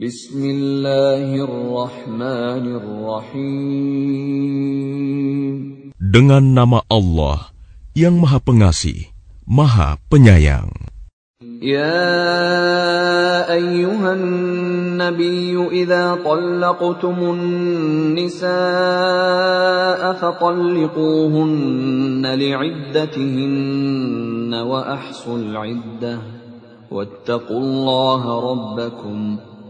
Bismillahirrahmanirrahim. Dengan nama Allah yang Maha Pengasih, Maha Penyayang. يا أيها النبي إذا طلقتم النساء فطلقوهن لعدتهن وأحصوا العدة واتقوا الله ربكم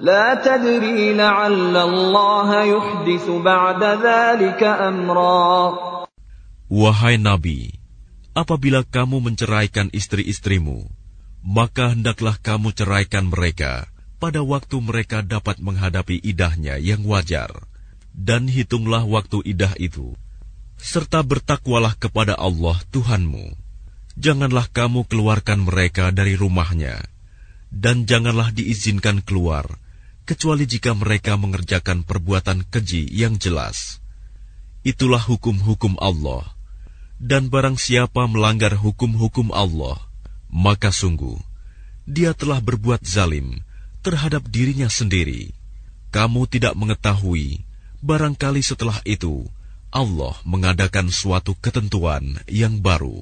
لا تدري لعل الله يحدث بعد ذلك أمرا Wahai Nabi, apabila kamu menceraikan istri-istrimu, maka hendaklah kamu ceraikan mereka pada waktu mereka dapat menghadapi idahnya yang wajar, dan hitunglah waktu idah itu, serta bertakwalah kepada Allah Tuhanmu. Janganlah kamu keluarkan mereka dari rumahnya, dan janganlah diizinkan keluar, kecuali jika mereka mengerjakan perbuatan keji yang jelas. Itulah hukum-hukum Allah dan barang siapa melanggar hukum-hukum Allah, maka sungguh dia telah berbuat zalim terhadap dirinya sendiri. Kamu tidak mengetahui, barangkali setelah itu Allah mengadakan suatu ketentuan yang baru.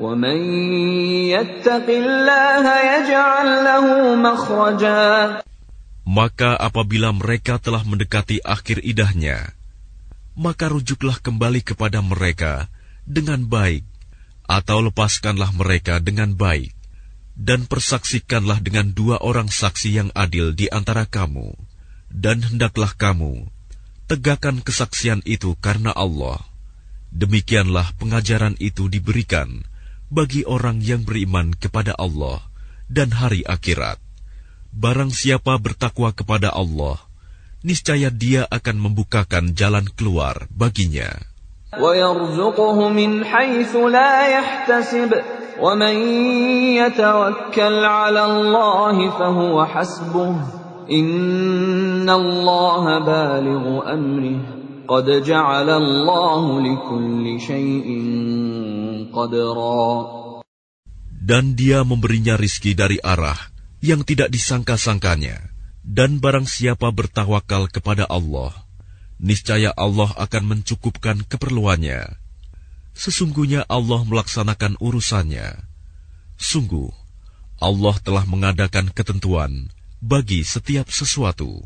ومن يتق الله يجعل له مخرجا Maka apabila mereka telah mendekati akhir idahnya, maka rujuklah kembali kepada mereka dengan baik, atau lepaskanlah mereka dengan baik, dan persaksikanlah dengan dua orang saksi yang adil di antara kamu, dan hendaklah kamu tegakkan kesaksian itu karena Allah. Demikianlah pengajaran itu diberikan bagi orang yang beriman kepada Allah dan hari akhirat. Barang siapa bertakwa kepada Allah, niscaya dia akan membukakan jalan keluar baginya. Qad ja'ala Allah likulli syai'in dan dia memberinya rizki dari arah yang tidak disangka-sangkanya. Dan barang siapa bertawakal kepada Allah, niscaya Allah akan mencukupkan keperluannya. Sesungguhnya Allah melaksanakan urusannya. Sungguh, Allah telah mengadakan ketentuan bagi setiap sesuatu.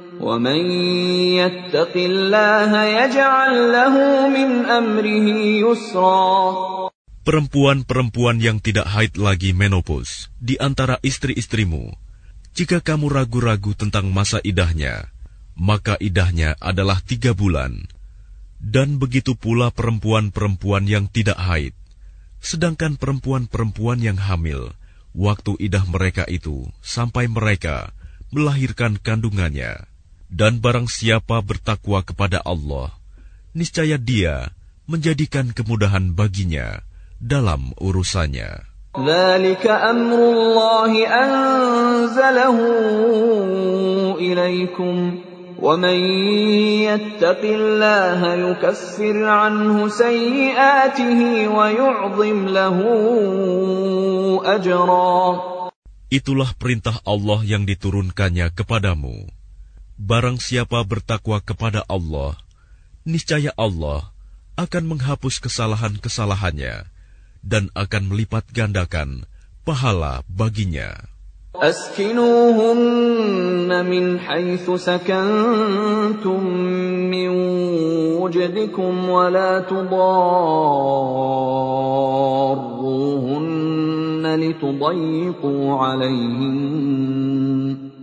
ومن يتق الله يجعل له من أمره يسرا Perempuan-perempuan yang tidak haid lagi menopause di antara istri-istrimu, jika kamu ragu-ragu tentang masa idahnya, maka idahnya adalah tiga bulan. Dan begitu pula perempuan-perempuan yang tidak haid. Sedangkan perempuan-perempuan yang hamil, waktu idah mereka itu sampai mereka melahirkan kandungannya. Dan barang siapa bertakwa kepada Allah, niscaya dia menjadikan kemudahan baginya dalam urusannya. ومن يتق الله يكفر عنه سيئاته ويعظم له أجرا Itulah perintah Allah yang diturunkannya kepadamu. Barang siapa bertakwa kepada Allah, niscaya Allah akan menghapus kesalahan-kesalahannya dan akan melipat gandakan pahala baginya. أسكنوهن من حيث سكنتم من وجدكم ولا تضاروهن لتضيقوا عليهن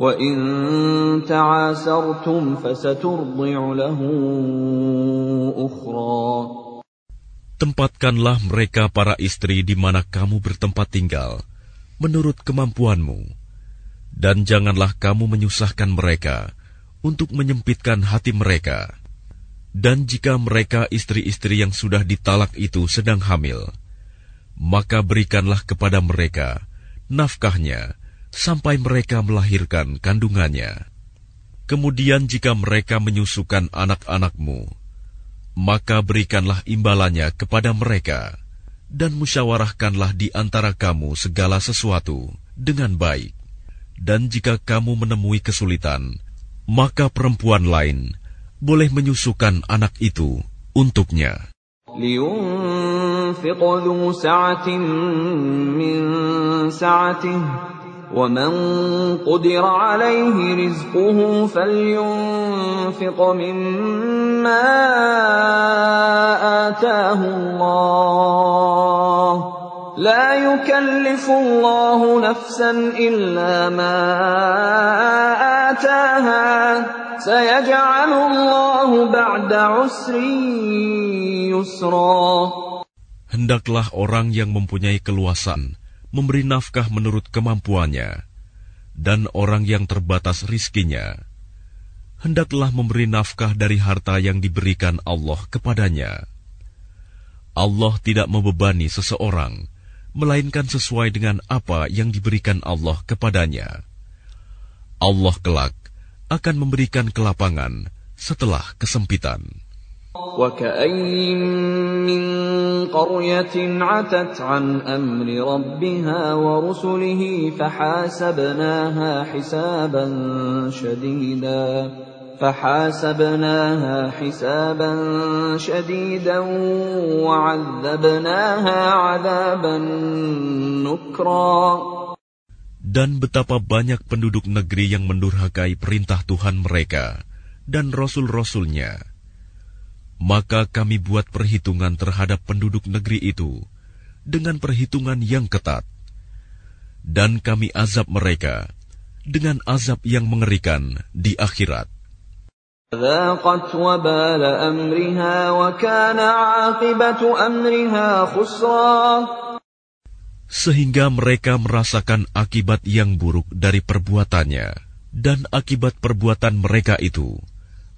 وإن تعاسرتم فسترضع له أخرى Tempatkanlah mereka para istri di mana kamu bertempat tinggal, menurut kemampuanmu, dan janganlah kamu menyusahkan mereka, untuk menyempitkan hati mereka. Dan jika mereka istri-istri yang sudah ditalak itu sedang hamil, maka berikanlah kepada mereka nafkahnya sampai mereka melahirkan kandungannya. Kemudian jika mereka menyusukan anak-anakmu, maka berikanlah imbalannya kepada mereka, dan musyawarahkanlah di antara kamu segala sesuatu dengan baik. Dan jika kamu menemui kesulitan, maka perempuan lain boleh menyusukan anak itu untuknya. لينفق ذو سعة من سعته ومن قدر عليه رزقه فلينفق مما آتاه الله. لا يكلف الله نفسا إلا ما آتاها. سيجعل الله بعد عسر يسرا. Hendaklah orang yang mempunyai keluasan memberi nafkah menurut kemampuannya, dan orang yang terbatas rizkinya, hendaklah memberi nafkah dari harta yang diberikan Allah kepadanya. Allah tidak membebani seseorang, melainkan sesuai dengan apa yang diberikan Allah kepadanya. Allah kelak akan memberikan kelapangan setelah kesempitan. وكأين من قرية عتت عن أمر ربها ورسله فحاسبناها حسابا شديدا فحاسبناها حسابا شديدا وعذبناها عذابا نكرا Dan betapa banyak penduduk negeri yang mendurhakai perintah Tuhan mereka dan rasul-rasulnya. Maka kami buat perhitungan terhadap penduduk negeri itu dengan perhitungan yang ketat, dan kami azab mereka dengan azab yang mengerikan di akhirat. Sehingga mereka merasakan akibat yang buruk dari perbuatannya, dan akibat perbuatan mereka itu.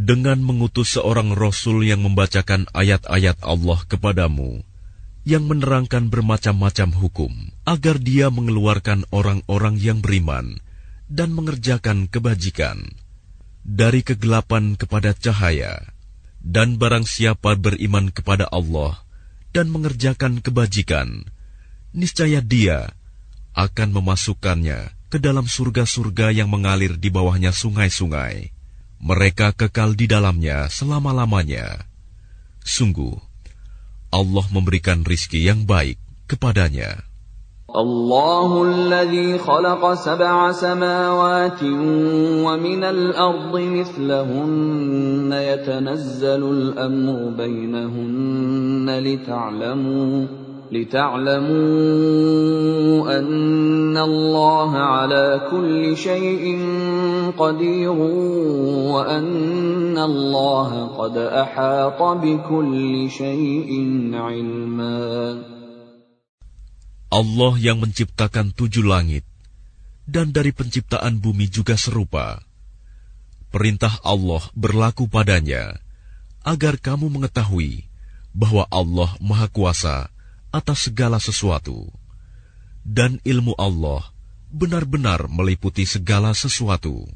dengan mengutus seorang rasul yang membacakan ayat-ayat Allah kepadamu, yang menerangkan bermacam-macam hukum, agar dia mengeluarkan orang-orang yang beriman dan mengerjakan kebajikan. Dari kegelapan kepada cahaya, dan barang siapa beriman kepada Allah dan mengerjakan kebajikan, niscaya dia akan memasukkannya ke dalam surga-surga yang mengalir di bawahnya sungai-sungai mereka kekal di dalamnya selama-lamanya. Sungguh, Allah memberikan rizki yang baik kepadanya. الله الذي خلق سبع سماوات ومن الأرض مثلهن يتنزل الأمر بينهن لتعلموا لتعلموا أن الله على كل شيء قدير وأن الله قد أحاط بكل شيء علما Allah yang menciptakan tujuh langit dan dari penciptaan bumi juga serupa. Perintah Allah berlaku padanya agar kamu mengetahui bahwa Allah Maha Kuasa atas segala sesuatu, dan ilmu Allah benar-benar meliputi segala sesuatu.